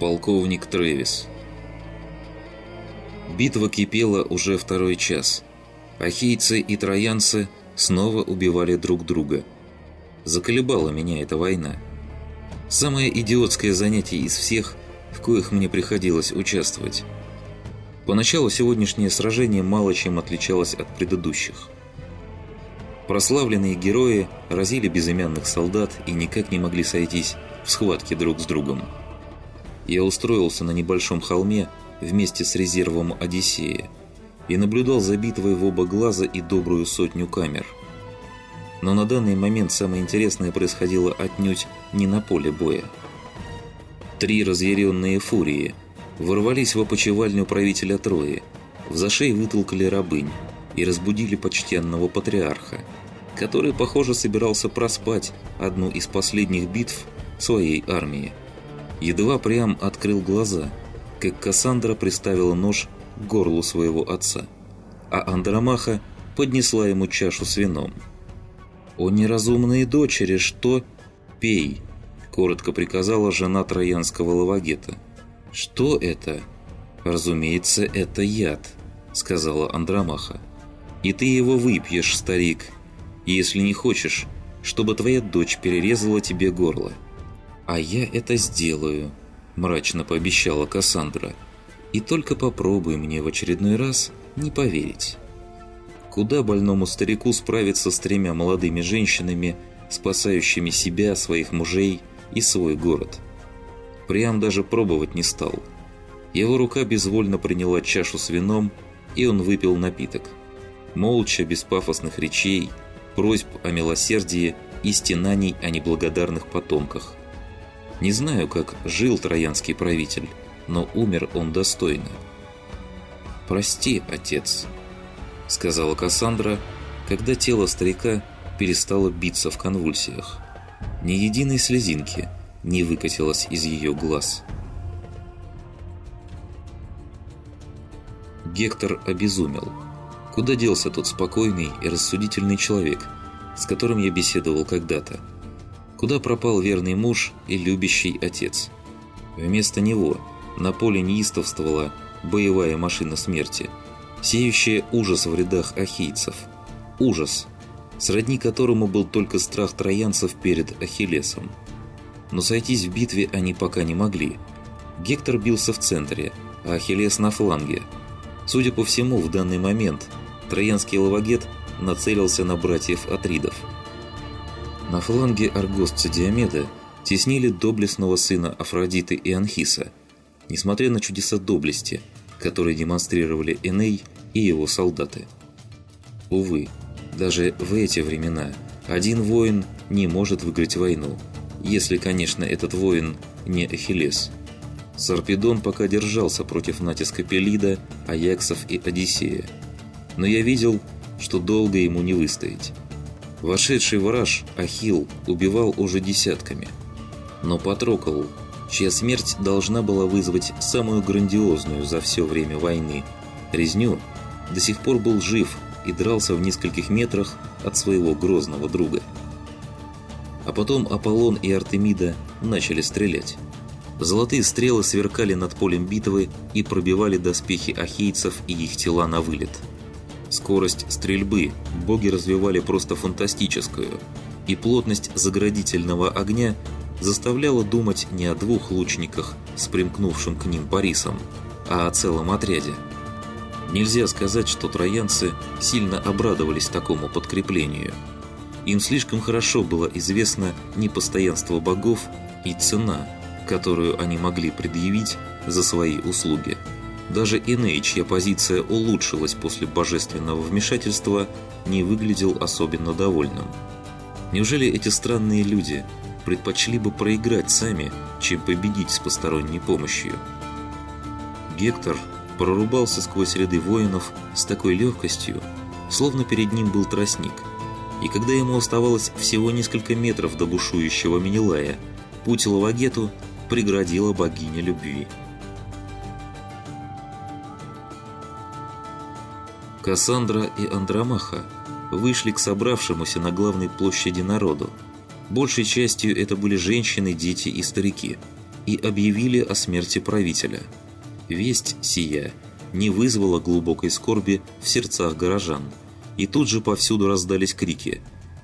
Полковник Трэвис Битва кипела уже второй час. Ахейцы и троянцы снова убивали друг друга. Заколебала меня эта война. Самое идиотское занятие из всех, в коих мне приходилось участвовать. Поначалу сегодняшнее сражение мало чем отличалось от предыдущих. Прославленные герои разили безымянных солдат и никак не могли сойтись в схватке друг с другом я устроился на небольшом холме вместе с резервом Одиссея и наблюдал за битвой в оба глаза и добрую сотню камер. Но на данный момент самое интересное происходило отнюдь не на поле боя. Три разъяренные фурии ворвались в опочивальню правителя Трои, в зашей вытолкали рабынь и разбудили почтенного патриарха, который, похоже, собирался проспать одну из последних битв своей армии едва прям открыл глаза, как Кассандра приставила нож к горлу своего отца, а Андромаха поднесла ему чашу с вином. «О неразумные дочери, что...» «Пей!» – коротко приказала жена троянского лавагета. «Что это?» «Разумеется, это яд», – сказала Андромаха. «И ты его выпьешь, старик, если не хочешь, чтобы твоя дочь перерезала тебе горло». «А я это сделаю», – мрачно пообещала Кассандра. «И только попробуй мне в очередной раз не поверить». Куда больному старику справиться с тремя молодыми женщинами, спасающими себя, своих мужей и свой город? Прям даже пробовать не стал. Его рука безвольно приняла чашу с вином, и он выпил напиток. Молча, без пафосных речей, просьб о милосердии и стенаний о неблагодарных потомках. Не знаю, как жил троянский правитель, но умер он достойно. «Прости, отец», — сказала Кассандра, когда тело старика перестало биться в конвульсиях. Ни единой слезинки не выкатилось из ее глаз. Гектор обезумел. Куда делся тот спокойный и рассудительный человек, с которым я беседовал когда-то? Куда пропал верный муж и любящий отец? Вместо него на поле неистовствовала боевая машина смерти, сеющая ужас в рядах ахийцев. Ужас, сродни которому был только страх троянцев перед Ахиллесом. Но сойтись в битве они пока не могли. Гектор бился в центре, а Ахиллес на фланге. Судя по всему, в данный момент троянский лавагет нацелился на братьев Атридов – на фланге аргостца Диомеда теснили доблестного сына Афродиты и Анхиса, несмотря на чудеса доблести, которые демонстрировали Эней и его солдаты. Увы, даже в эти времена один воин не может выиграть войну, если, конечно, этот воин не Ахиллес. Сарпедон пока держался против натиска Пелида, Аяксов и Одиссея, но я видел, что долго ему не выстоять. Вошедший в раж Ахилл убивал уже десятками. Но Патрокол, чья смерть должна была вызвать самую грандиозную за все время войны, резню, до сих пор был жив и дрался в нескольких метрах от своего грозного друга. А потом Аполлон и Артемида начали стрелять. Золотые стрелы сверкали над полем битвы и пробивали доспехи ахейцев и их тела на вылет. Скорость стрельбы боги развивали просто фантастическую, и плотность заградительного огня заставляла думать не о двух лучниках с примкнувшим к ним Парисом, а о целом отряде. Нельзя сказать, что троянцы сильно обрадовались такому подкреплению. Им слишком хорошо было известно непостоянство богов и цена, которую они могли предъявить за свои услуги. Даже Иней, чья позиция улучшилась после божественного вмешательства, не выглядел особенно довольным. Неужели эти странные люди предпочли бы проиграть сами, чем победить с посторонней помощью? Гектор прорубался сквозь ряды воинов с такой легкостью, словно перед ним был тростник. И когда ему оставалось всего несколько метров до бушующего Менелая, путь Лавагету преградила богиня любви. Кассандра и Андромаха вышли к собравшемуся на главной площади народу. Большей частью это были женщины, дети и старики. и объявили о смерти правителя. Весть сия не вызвала глубокой скорби в сердцах горожан, и тут же повсюду раздались крики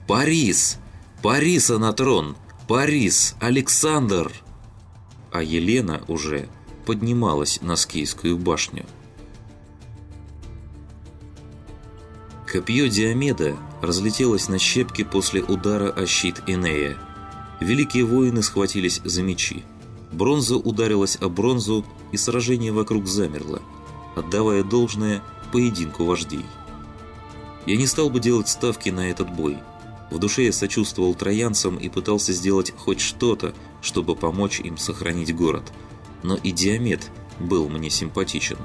«Парис! На трон! Парис! Александр!» А Елена уже поднималась на Скийскую башню. Копье Диомеда разлетелось на щепки после удара о щит Инея. Великие воины схватились за мечи. Бронза ударилась о бронзу, и сражение вокруг замерло, отдавая должное поединку вождей. Я не стал бы делать ставки на этот бой. В душе я сочувствовал троянцам и пытался сделать хоть что-то, чтобы помочь им сохранить город. Но и Диамет был мне симпатичен.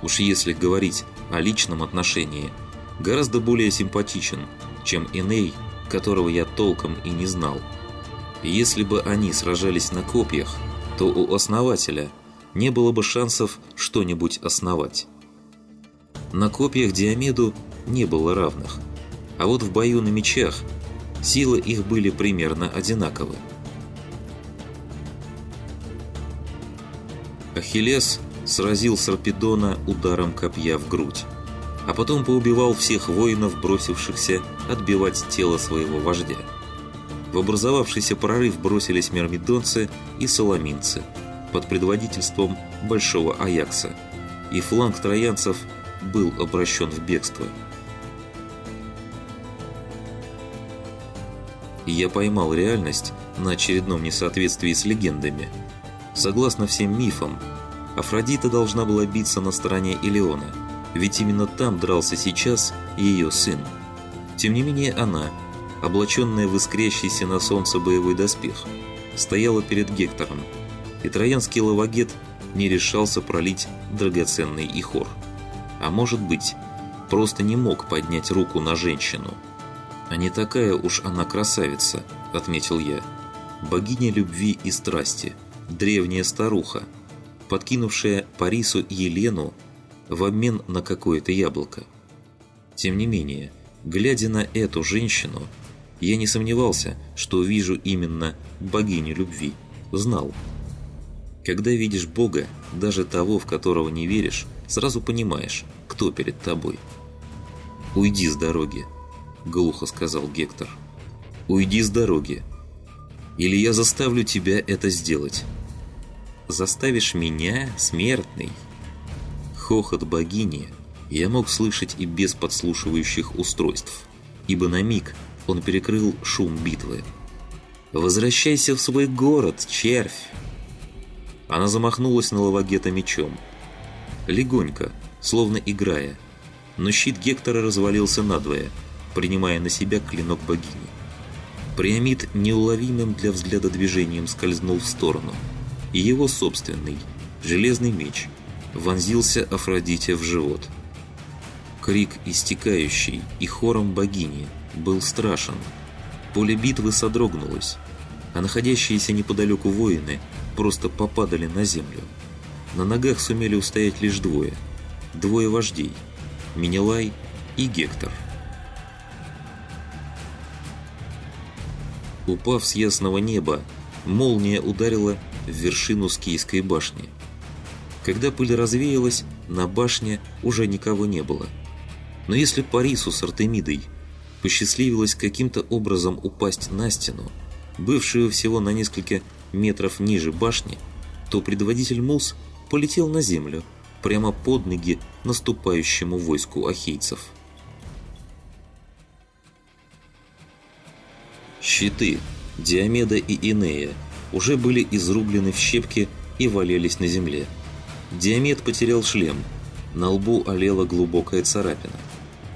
Уж если говорить о личном отношении – гораздо более симпатичен, чем Иней, которого я толком и не знал. если бы они сражались на копьях, то у основателя не было бы шансов что-нибудь основать. На копьях Диомеду не было равных, а вот в бою на мечах силы их были примерно одинаковы. Ахиллес сразил Сарпедона ударом копья в грудь а потом поубивал всех воинов, бросившихся отбивать тело своего вождя. В образовавшийся прорыв бросились мирмидонцы и соломинцы под предводительством Большого Аякса, и фланг троянцев был обращен в бегство. Я поймал реальность на очередном несоответствии с легендами. Согласно всем мифам, Афродита должна была биться на стороне Илеона – ведь именно там дрался сейчас ее сын. Тем не менее она, облаченная в искрящийся на солнце боевой доспех, стояла перед Гектором, и троянский лавагет не решался пролить драгоценный ихор. А может быть, просто не мог поднять руку на женщину. «А не такая уж она красавица», — отметил я. «Богиня любви и страсти, древняя старуха, подкинувшая Парису Елену в обмен на какое-то яблоко. Тем не менее, глядя на эту женщину, я не сомневался, что вижу именно богиню любви. Знал. Когда видишь Бога, даже того, в которого не веришь, сразу понимаешь, кто перед тобой. «Уйди с дороги», — глухо сказал Гектор. «Уйди с дороги, или я заставлю тебя это сделать». «Заставишь меня, смертный?» Хохот богини я мог слышать и без подслушивающих устройств, ибо на миг он перекрыл шум битвы. «Возвращайся в свой город, червь!» Она замахнулась на Лавагета мечом. Легонько, словно играя, но щит Гектора развалился надвое, принимая на себя клинок богини. Приамид неуловимым для взгляда движением скользнул в сторону, и его собственный, железный меч – вонзился Афродите в живот. Крик истекающий и хором богини был страшен. Поле битвы содрогнулось, а находящиеся неподалеку воины просто попадали на землю. На ногах сумели устоять лишь двое. Двое вождей – Минилай и Гектор. Упав с ясного неба, молния ударила в вершину Скийской башни – когда пыль развеялась, на башне уже никого не было. Но если Парису с Артемидой посчастливилось каким-то образом упасть на стену, бывшую всего на несколько метров ниже башни, то предводитель Мус полетел на землю, прямо под ноги наступающему войску ахейцев. Щиты Диомеда и Инея уже были изрублены в щепки и валялись на земле. Диамет потерял шлем. На лбу олела глубокая царапина.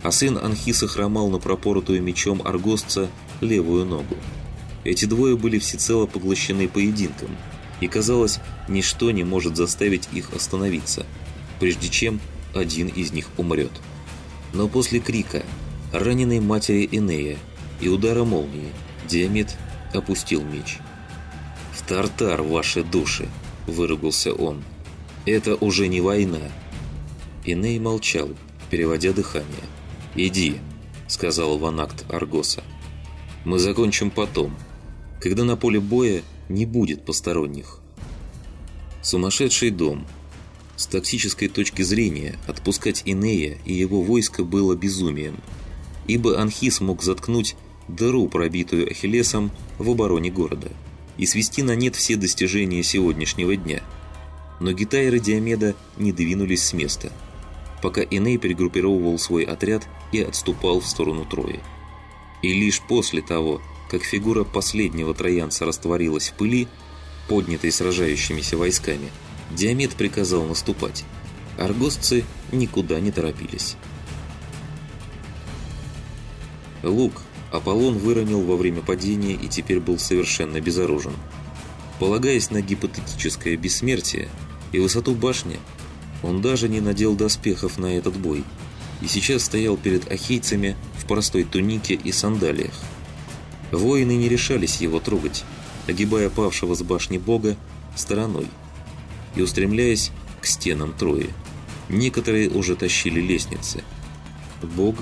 А сын Анхиса хромал на пропоротую мечом аргостца левую ногу. Эти двое были всецело поглощены поединком, и казалось, ничто не может заставить их остановиться, прежде чем один из них умрет. Но после крика, раненой матери Энея и удара молнии, Диамет опустил меч. «В тартар ваши души!» – выругался он. Это уже не война. Иней молчал, переводя дыхание. «Иди», — сказал Ванакт Аргоса. «Мы закончим потом, когда на поле боя не будет посторонних». Сумасшедший дом. С токсической точки зрения отпускать Инея и его войско было безумием, ибо Анхис мог заткнуть дыру, пробитую Ахиллесом в обороне города, и свести на нет все достижения сегодняшнего дня. Но Гитайры Диомеда не двинулись с места, пока Иней перегруппировывал свой отряд и отступал в сторону Трои. И лишь после того, как фигура последнего троянца растворилась в пыли, поднятой сражающимися войсками, Диамет приказал наступать. Аргосцы никуда не торопились. Лук Аполлон выронил во время падения и теперь был совершенно безоружен. Полагаясь на гипотетическое бессмертие и высоту башни, он даже не надел доспехов на этот бой и сейчас стоял перед ахейцами в простой тунике и сандалиях. Воины не решались его трогать, огибая павшего с башни бога стороной и устремляясь к стенам Трои. Некоторые уже тащили лестницы. Бог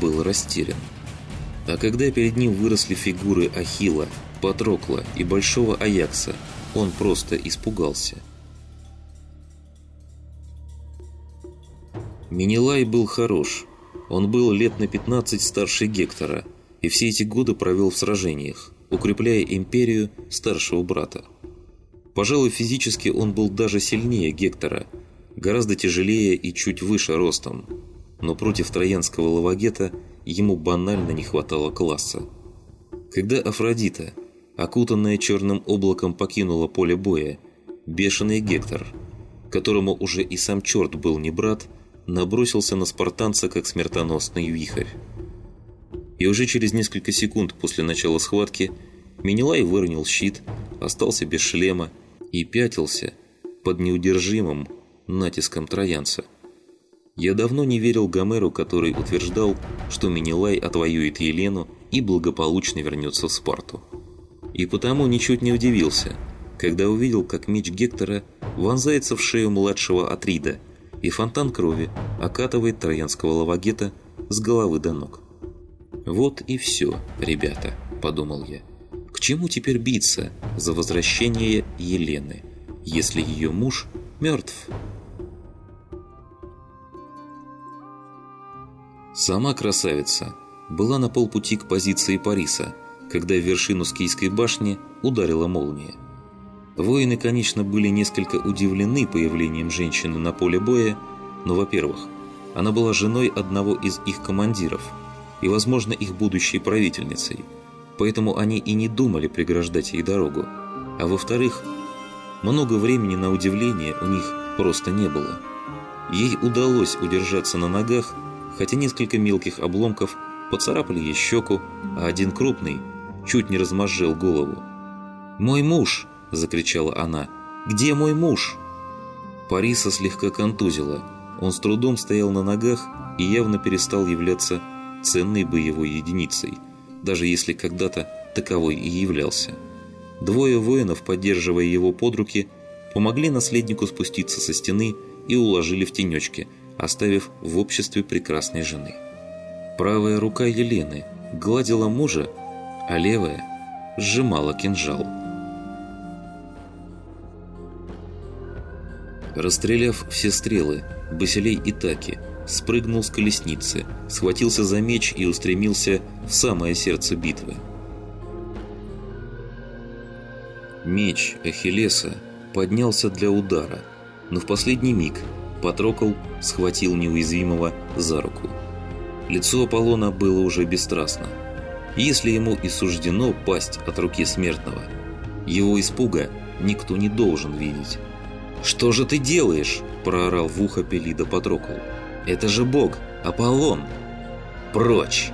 был растерян. А когда перед ним выросли фигуры Ахила, Патрокла и Большого Аякса, он просто испугался. Минилай был хорош. Он был лет на 15 старше Гектора, и все эти годы провел в сражениях, укрепляя империю старшего брата. Пожалуй, физически он был даже сильнее Гектора, гораздо тяжелее и чуть выше ростом, но против троянского лавагета ему банально не хватало класса. Когда Афродита, окутанная черным облаком, покинула поле боя, бешеный Гектор, которому уже и сам черт был не брат, набросился на спартанца как смертоносный вихрь. И уже через несколько секунд после начала схватки Менелай выронил щит, остался без шлема и пятился под неудержимым натиском троянца. Я давно не верил Гомеру, который утверждал, что Менелай отвоюет Елену и благополучно вернется в Спарту. И потому ничуть не удивился, когда увидел, как меч Гектора вонзается в шею младшего Атрида – и фонтан крови окатывает троянского лавагета с головы до ног. «Вот и все, ребята», – подумал я. «К чему теперь биться за возвращение Елены, если ее муж мертв?» Сама красавица была на полпути к позиции Париса, когда в вершину Скийской башни ударила молния. Воины, конечно, были несколько удивлены появлением женщины на поле боя, но, во-первых, она была женой одного из их командиров и, возможно, их будущей правительницей, поэтому они и не думали преграждать ей дорогу. А во-вторых, много времени на удивление у них просто не было. Ей удалось удержаться на ногах, хотя несколько мелких обломков поцарапали ей щеку, а один крупный чуть не размозжил голову. «Мой муж!» – закричала она. «Где мой муж?» Париса слегка контузила. Он с трудом стоял на ногах и явно перестал являться ценной боевой единицей, даже если когда-то таковой и являлся. Двое воинов, поддерживая его под руки, помогли наследнику спуститься со стены и уложили в тенечке, оставив в обществе прекрасной жены. Правая рука Елены гладила мужа, а левая сжимала кинжал. Расстреляв все стрелы, Басилей Итаки спрыгнул с колесницы, схватился за меч и устремился в самое сердце битвы. Меч Ахиллеса поднялся для удара, но в последний миг Патрокол схватил неуязвимого за руку. Лицо Аполлона было уже бесстрастно. Если ему и суждено пасть от руки смертного, его испуга никто не должен видеть. «Что же ты делаешь?» – проорал в ухо Пелида Патрокол. «Это же бог, Аполлон!» «Прочь!»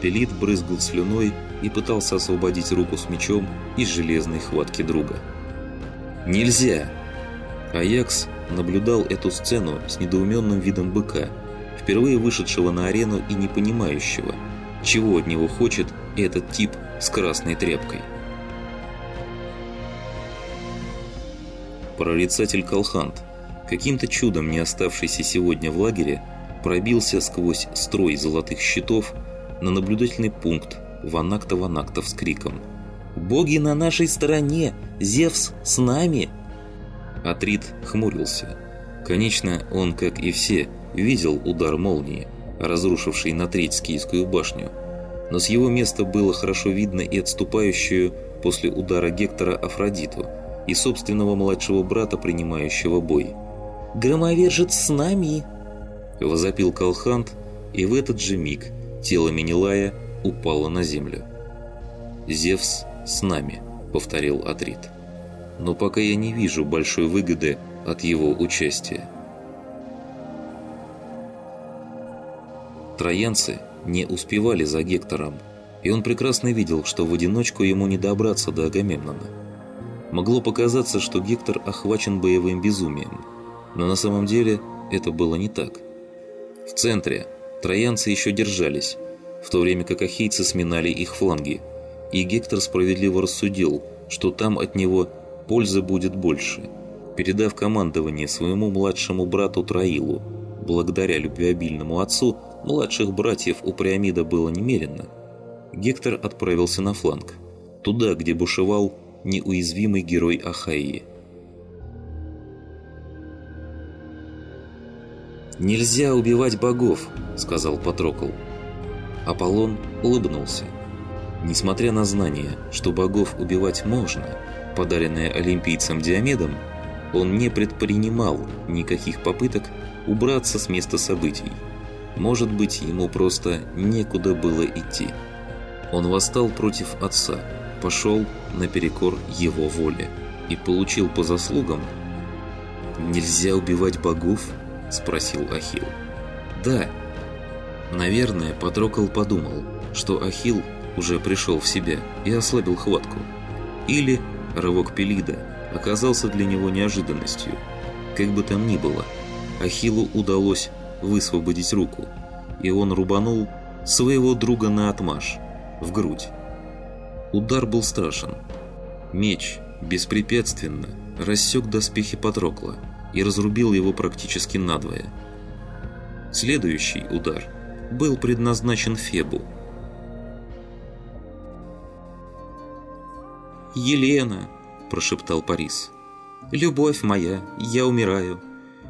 Пелид брызгал слюной и пытался освободить руку с мечом из железной хватки друга. «Нельзя!» Аякс наблюдал эту сцену с недоуменным видом быка, впервые вышедшего на арену и не понимающего, чего от него хочет этот тип с красной тряпкой. Прорицатель Колхант, каким-то чудом не оставшийся сегодня в лагере, пробился сквозь строй золотых щитов на наблюдательный пункт Ванакта-Ванактов с криком «Боги на нашей стороне! Зевс с нами!» Атрит хмурился. Конечно, он, как и все, видел удар молнии, разрушивший на треть скийскую башню. Но с его места было хорошо видно и отступающую после удара Гектора Афродиту, и собственного младшего брата, принимающего бой. «Громовержец с нами!» Возопил Калхант, и в этот же миг тело Менелая упало на землю. «Зевс с нами», — повторил Атрит. «Но пока я не вижу большой выгоды от его участия». Троянцы не успевали за Гектором, и он прекрасно видел, что в одиночку ему не добраться до Агамемнона. Могло показаться, что Гектор охвачен боевым безумием, но на самом деле это было не так. В центре троянцы еще держались, в то время как ахейцы сминали их фланги, и Гектор справедливо рассудил, что там от него пользы будет больше, передав командование своему младшему брату Троилу. Благодаря любвеобильному отцу младших братьев у Приамида было немерено. Гектор отправился на фланг, туда, где бушевал неуязвимый герой Ахаи. «Нельзя убивать богов», — сказал Патрокл. Аполлон улыбнулся. Несмотря на знание, что богов убивать можно, подаренное олимпийцам Диомедом, он не предпринимал никаких попыток убраться с места событий. Может быть, ему просто некуда было идти. Он восстал против отца, пошел наперекор его воле и получил по заслугам. «Нельзя убивать богов?» – спросил Ахилл. «Да». Наверное, Патрокол подумал, что Ахилл уже пришел в себя и ослабил хватку. Или рывок Пелида оказался для него неожиданностью. Как бы там ни было, Ахиллу удалось высвободить руку, и он рубанул своего друга на отмаш, в грудь. Удар был страшен. Меч беспрепятственно рассек доспехи Патрокла и разрубил его практически надвое. Следующий удар был предназначен Фебу. «Елена!» – прошептал Парис. «Любовь моя, я умираю,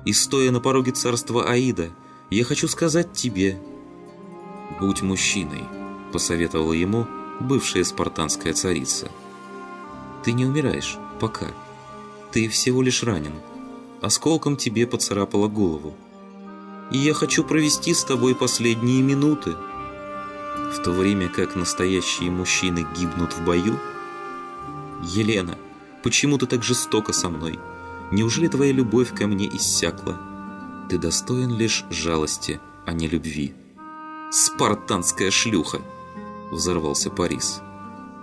и стоя на пороге царства Аида, я хочу сказать тебе...» «Будь мужчиной», – посоветовала ему бывшая спартанская царица. «Ты не умираешь, пока. Ты всего лишь ранен. Осколком тебе поцарапало голову. И я хочу провести с тобой последние минуты». В то время как настоящие мужчины гибнут в бою? «Елена, почему ты так жестоко со мной? Неужели твоя любовь ко мне иссякла? Ты достоин лишь жалости, а не любви». «Спартанская шлюха!» Взорвался Парис.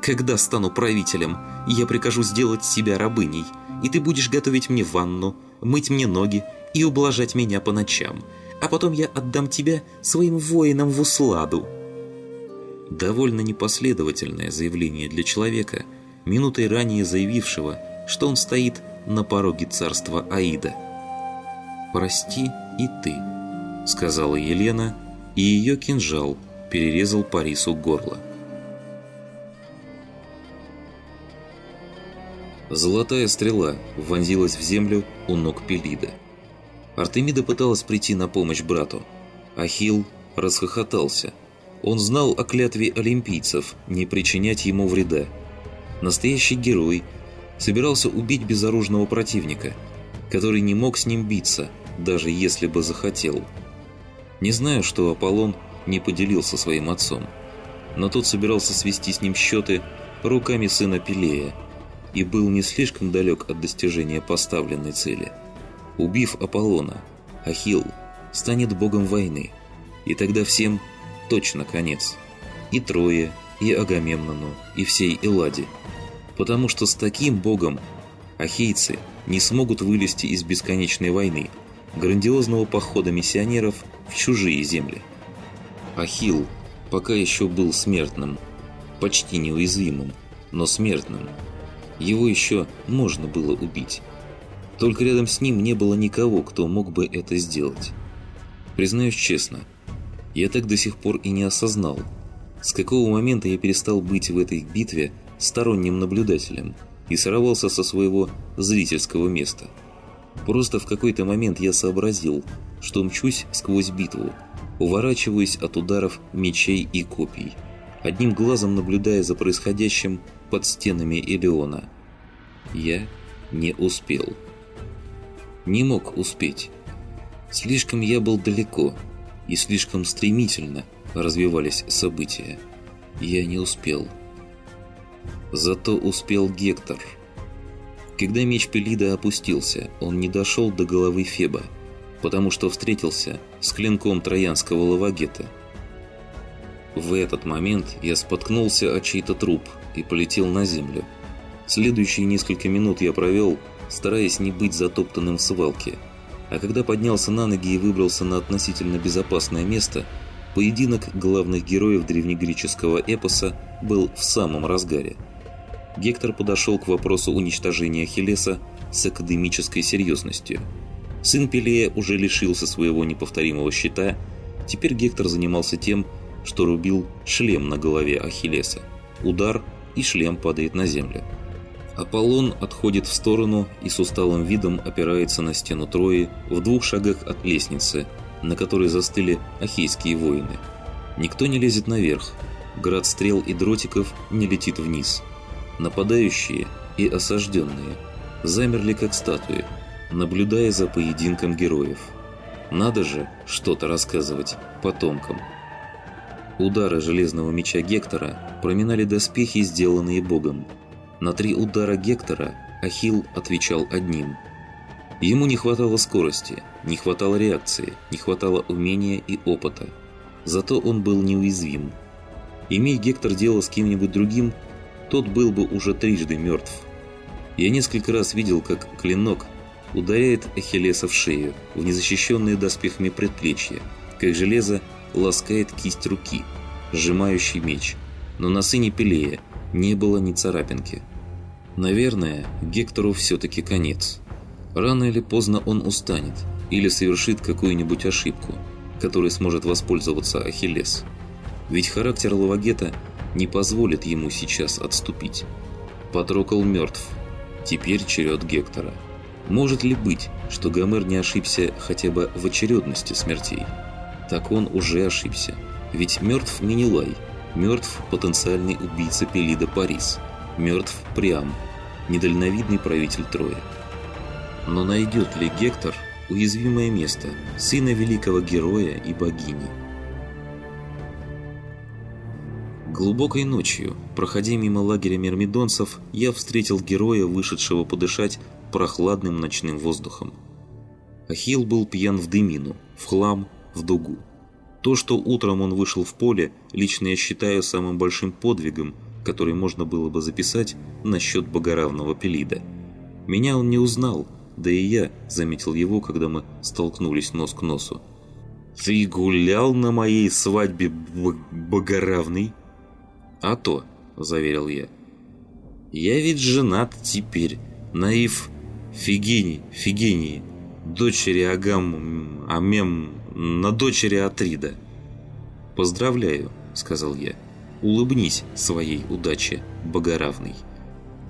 «Когда стану правителем, я прикажу сделать себя рабыней, и ты будешь готовить мне ванну, мыть мне ноги и ублажать меня по ночам, а потом я отдам тебя своим воинам в усладу». Довольно непоследовательное заявление для человека, минутой ранее заявившего, что он стоит на пороге царства Аида. «Прости и ты», — сказала Елена, и ее кинжал — перерезал Парису горло. Золотая стрела вонзилась в землю у ног Пелида. Артемида пыталась прийти на помощь брату. Ахилл расхохотался. Он знал о клятве олимпийцев не причинять ему вреда. Настоящий герой собирался убить безоружного противника, который не мог с ним биться, даже если бы захотел. Не знаю, что Аполлон не поделился своим отцом. Но тот собирался свести с ним счеты руками сына Пелея и был не слишком далек от достижения поставленной цели. Убив Аполлона, Ахилл станет богом войны, и тогда всем точно конец. И Трое, и Агамемнону, и всей Элладе. Потому что с таким богом ахейцы не смогут вылезти из бесконечной войны, грандиозного похода миссионеров в чужие земли. Ахилл пока еще был смертным, почти неуязвимым, но смертным. Его еще можно было убить. Только рядом с ним не было никого, кто мог бы это сделать. Признаюсь честно, я так до сих пор и не осознал, с какого момента я перестал быть в этой битве сторонним наблюдателем и сорвался со своего зрительского места. Просто в какой-то момент я сообразил, что мчусь сквозь битву, уворачиваюсь от ударов мечей и копий, одним глазом наблюдая за происходящим под стенами Элеона. Я не успел. Не мог успеть. Слишком я был далеко, и слишком стремительно развивались события. Я не успел. Зато успел Гектор. Когда меч Пелида опустился, он не дошел до головы Феба, потому что встретился с клинком троянского лавагета. В этот момент я споткнулся о чей-то труп и полетел на землю. Следующие несколько минут я провел, стараясь не быть затоптанным в свалке. А когда поднялся на ноги и выбрался на относительно безопасное место, поединок главных героев древнегреческого эпоса был в самом разгаре – Гектор подошел к вопросу уничтожения Ахиллеса с академической серьезностью. Сын Пелея уже лишился своего неповторимого щита, теперь Гектор занимался тем, что рубил шлем на голове Ахиллеса. Удар, и шлем падает на землю. Аполлон отходит в сторону и с усталым видом опирается на стену Трои в двух шагах от лестницы, на которой застыли ахейские воины. Никто не лезет наверх, град стрел и дротиков не летит вниз – Нападающие и осажденные замерли как статуи, наблюдая за поединком героев. Надо же что-то рассказывать потомкам. Удары железного меча Гектора проминали доспехи, сделанные богом. На три удара Гектора Ахилл отвечал одним. Ему не хватало скорости, не хватало реакции, не хватало умения и опыта. Зато он был неуязвим. Имей Гектор дело с кем-нибудь другим, тот был бы уже трижды мертв. Я несколько раз видел, как клинок ударяет Ахиллеса в шею, в незащищенные доспехами предплечья, как железо ласкает кисть руки, сжимающий меч. Но на сыне Пелея не было ни царапинки. Наверное, Гектору все-таки конец. Рано или поздно он устанет или совершит какую-нибудь ошибку, которой сможет воспользоваться Ахиллес. Ведь характер Лавагета не позволит ему сейчас отступить. Патрокол мертв. Теперь черед Гектора. Может ли быть, что Гомер не ошибся хотя бы в очередности смертей? Так он уже ошибся. Ведь мертв Минилай, мертв потенциальный убийца Пелида Парис, мертв Приам, недальновидный правитель Троя. Но найдет ли Гектор уязвимое место сына великого героя и богини? Глубокой ночью, проходя мимо лагеря мирмидонцев, я встретил героя, вышедшего подышать прохладным ночным воздухом. Ахилл был пьян в дымину, в хлам, в дугу. То, что утром он вышел в поле, лично я считаю самым большим подвигом, который можно было бы записать насчет богоравного Пелида. Меня он не узнал, да и я заметил его, когда мы столкнулись нос к носу. «Ты гулял на моей свадьбе, богоравный?» «А то», – заверил я. «Я ведь женат теперь, наив Фигини, Фигинии, дочери Агам, Амем, на дочери Атрида». «Поздравляю», – сказал я. «Улыбнись своей удаче, богоравный».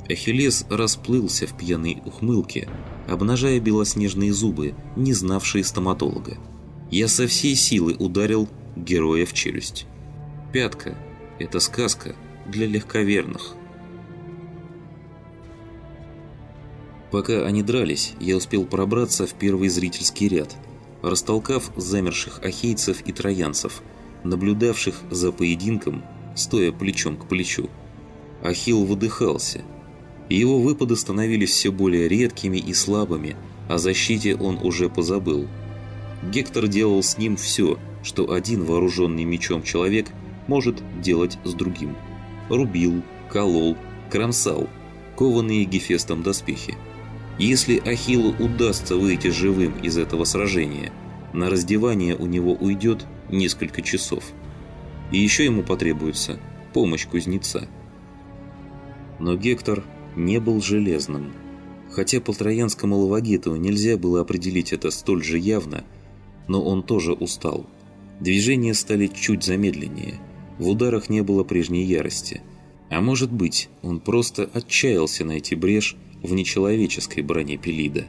Ахиллес расплылся в пьяной ухмылке, обнажая белоснежные зубы, не знавшие стоматолога. Я со всей силы ударил героя в челюсть. Пятка, это сказка для легковерных. Пока они дрались, я успел пробраться в первый зрительский ряд, растолкав замерших ахейцев и троянцев, наблюдавших за поединком, стоя плечом к плечу. Ахилл выдыхался. Его выпады становились все более редкими и слабыми, о защите он уже позабыл. Гектор делал с ним все, что один вооруженный мечом человек – может делать с другим. Рубил, колол, кромсал, кованные Гефестом доспехи. Если Ахиллу удастся выйти живым из этого сражения, на раздевание у него уйдет несколько часов. И еще ему потребуется помощь кузнеца. Но Гектор не был железным. Хотя по троянскому лавагету нельзя было определить это столь же явно, но он тоже устал. Движения стали чуть замедленнее – в ударах не было прежней ярости. А может быть, он просто отчаялся найти брешь в нечеловеческой броне Пелида.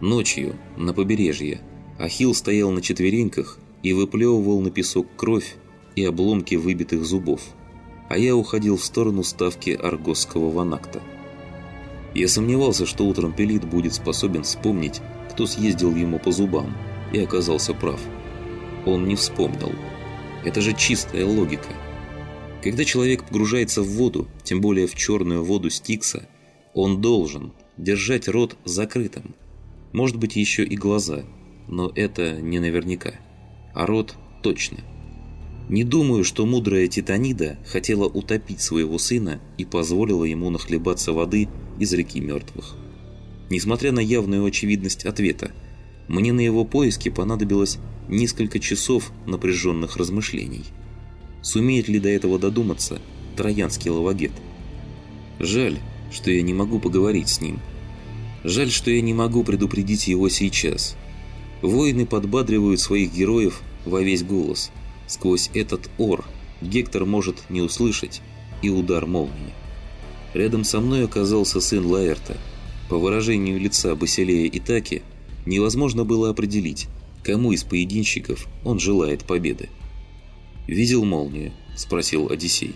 Ночью, на побережье, Ахилл стоял на четвереньках и выплевывал на песок кровь и обломки выбитых зубов, а я уходил в сторону ставки аргосского ванакта. Я сомневался, что утром Пелит будет способен вспомнить, кто съездил ему по зубам, и оказался прав. Он не вспомнил. Это же чистая логика. Когда человек погружается в воду, тем более в черную воду Стикса, он должен держать рот закрытым. Может быть еще и глаза, но это не наверняка. А рот точно. Не думаю, что мудрая Титанида хотела утопить своего сына и позволила ему нахлебаться воды из реки мертвых. Несмотря на явную очевидность ответа, мне на его поиски понадобилось несколько часов напряженных размышлений. Сумеет ли до этого додуматься троянский лавагет? Жаль, что я не могу поговорить с ним. Жаль, что я не могу предупредить его сейчас. Воины подбадривают своих героев во весь голос. Сквозь этот ор Гектор может не услышать и удар молнии. Рядом со мной оказался сын Лаэрта. По выражению лица Басилея Итаки невозможно было определить, кому из поединщиков он желает победы. «Видел молнию?» – спросил Одиссей.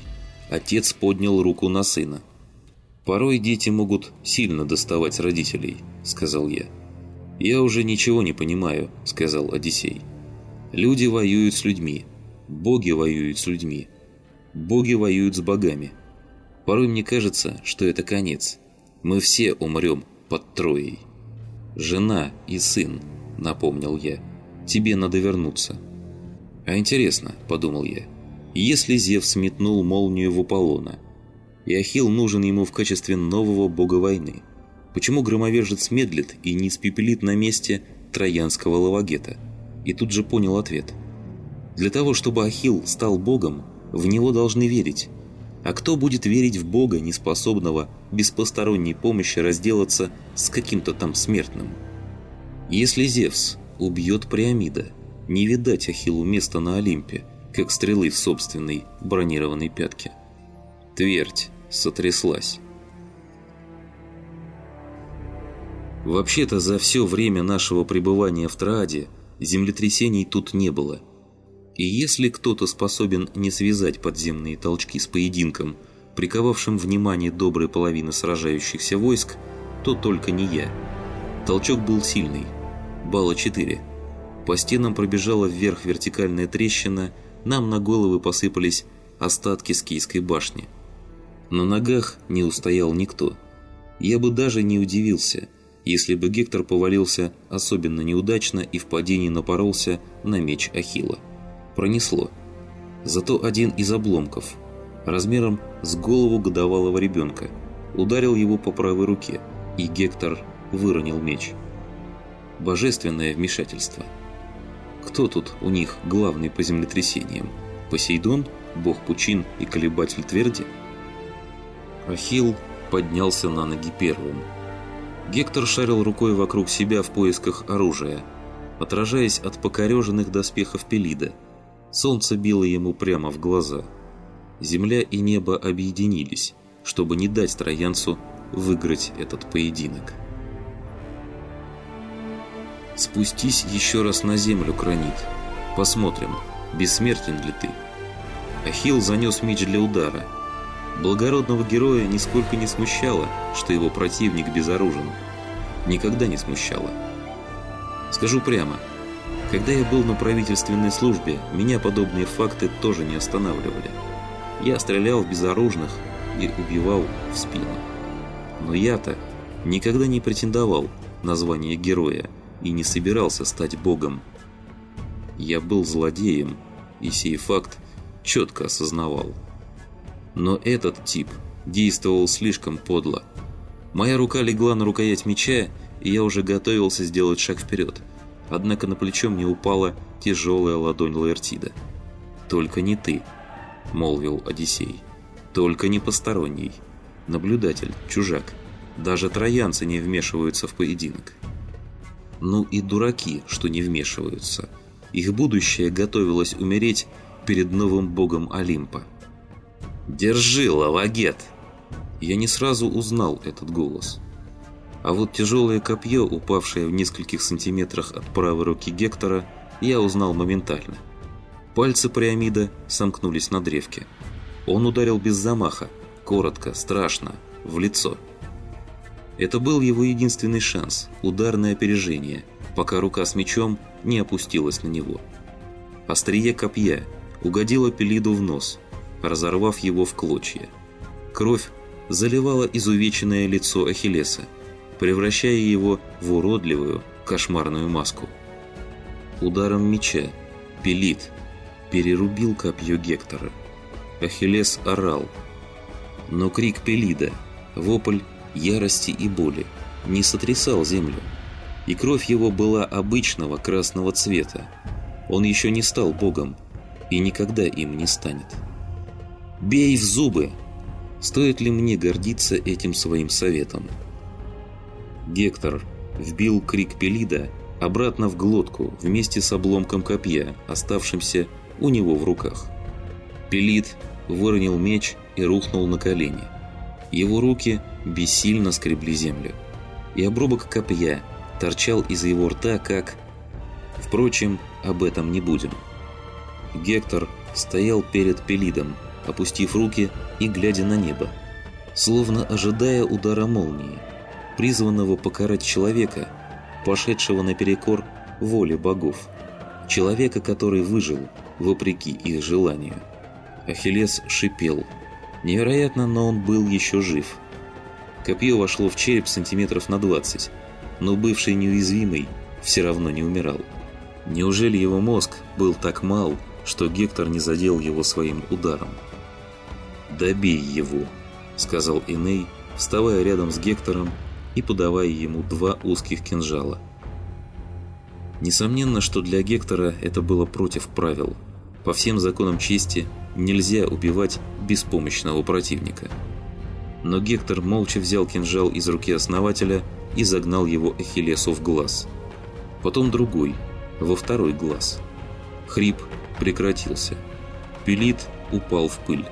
Отец поднял руку на сына. «Порой дети могут сильно доставать родителей», – сказал я. «Я уже ничего не понимаю», – сказал Одиссей. «Люди воюют с людьми, боги воюют с людьми, боги воюют с богами. Порой мне кажется, что это конец. Мы все умрем под Троей». «Жена и сын», – напомнил я. «Тебе надо вернуться». «А интересно», – подумал я, – «если Зевс метнул молнию в Аполлона, и Ахилл нужен ему в качестве нового бога войны, почему громовержец медлит и не испепелит на месте троянского лавагета?» И тут же понял ответ. Для того, чтобы Ахилл стал богом, в него должны верить. А кто будет верить в бога, неспособного без посторонней помощи разделаться с каким-то там смертным? Если Зевс убьет Приамида – не видать Ахиллу места на Олимпе, как стрелы в собственной бронированной пятке. Твердь сотряслась. Вообще-то за все время нашего пребывания в Трааде землетрясений тут не было. И если кто-то способен не связать подземные толчки с поединком, приковавшим внимание доброй половины сражающихся войск, то только не я. Толчок был сильный. Балла 4. По стенам пробежала вверх вертикальная трещина, нам на головы посыпались остатки скийской башни. На ногах не устоял никто. Я бы даже не удивился, если бы Гектор повалился особенно неудачно и в падении напоролся на меч Ахилла. Пронесло. Зато один из обломков, размером с голову годовалого ребенка, ударил его по правой руке, и Гектор выронил меч. Божественное вмешательство – кто тут у них главный по землетрясениям? Посейдон, бог пучин и колебатель тверди? Ахилл поднялся на ноги первым. Гектор шарил рукой вокруг себя в поисках оружия, отражаясь от покореженных доспехов Пелида. Солнце било ему прямо в глаза. Земля и небо объединились, чтобы не дать троянцу выиграть этот поединок. Спустись еще раз на землю, Кранит. Посмотрим, бессмертен ли ты. Ахилл занес меч для удара. Благородного героя нисколько не смущало, что его противник безоружен. Никогда не смущало. Скажу прямо, когда я был на правительственной службе, меня подобные факты тоже не останавливали. Я стрелял в безоружных и убивал в спину. Но я-то никогда не претендовал на звание героя и не собирался стать богом. Я был злодеем, и сей факт четко осознавал. Но этот тип действовал слишком подло. Моя рука легла на рукоять меча, и я уже готовился сделать шаг вперед. Однако на плечо мне упала тяжелая ладонь Лаэртида. «Только не ты», — молвил Одиссей. «Только не посторонний. Наблюдатель, чужак. Даже троянцы не вмешиваются в поединок». Ну и дураки, что не вмешиваются. Их будущее готовилось умереть перед новым богом Олимпа. «Держи, лавагет!» Я не сразу узнал этот голос. А вот тяжелое копье, упавшее в нескольких сантиметрах от правой руки Гектора, я узнал моментально. Пальцы Приамида сомкнулись на древке. Он ударил без замаха, коротко, страшно, в лицо. Это был его единственный шанс, ударное опережение, пока рука с мечом не опустилась на него. Острие копья угодило Пелиду в нос, разорвав его в клочья. Кровь заливала изувеченное лицо Ахиллеса, превращая его в уродливую, кошмарную маску. Ударом меча Пелит перерубил копье Гектора. Ахиллес орал. Но крик Пелида, вопль ярости и боли, не сотрясал землю. И кровь его была обычного красного цвета. Он еще не стал богом и никогда им не станет. «Бей в зубы!» Стоит ли мне гордиться этим своим советом? Гектор вбил крик Пелида обратно в глотку вместе с обломком копья, оставшимся у него в руках. Пелид выронил меч и рухнул на колени. Его руки бессильно скребли землю. И обрубок копья торчал из его рта, как... Впрочем, об этом не будем. Гектор стоял перед Пелидом, опустив руки и глядя на небо, словно ожидая удара молнии, призванного покарать человека, пошедшего наперекор воле богов, человека, который выжил, вопреки их желанию. Ахиллес шипел. Невероятно, но он был еще жив. Копье вошло в череп сантиметров на 20, но бывший неуязвимый все равно не умирал. Неужели его мозг был так мал, что Гектор не задел его своим ударом? «Добей его», — сказал Иней, вставая рядом с Гектором и подавая ему два узких кинжала. Несомненно, что для Гектора это было против правил. По всем законам чести нельзя убивать беспомощного противника. Но Гектор молча взял кинжал из руки основателя и загнал его Ахиллесу в глаз. Потом другой, во второй глаз. Хрип прекратился. Пелит упал в пыль.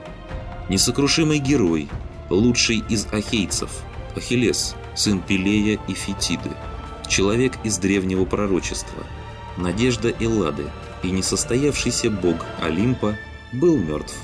Несокрушимый герой, лучший из ахейцев, Ахиллес, сын Пелея и Фетиды, человек из древнего пророчества, надежда Эллады и несостоявшийся бог Олимпа был мертв.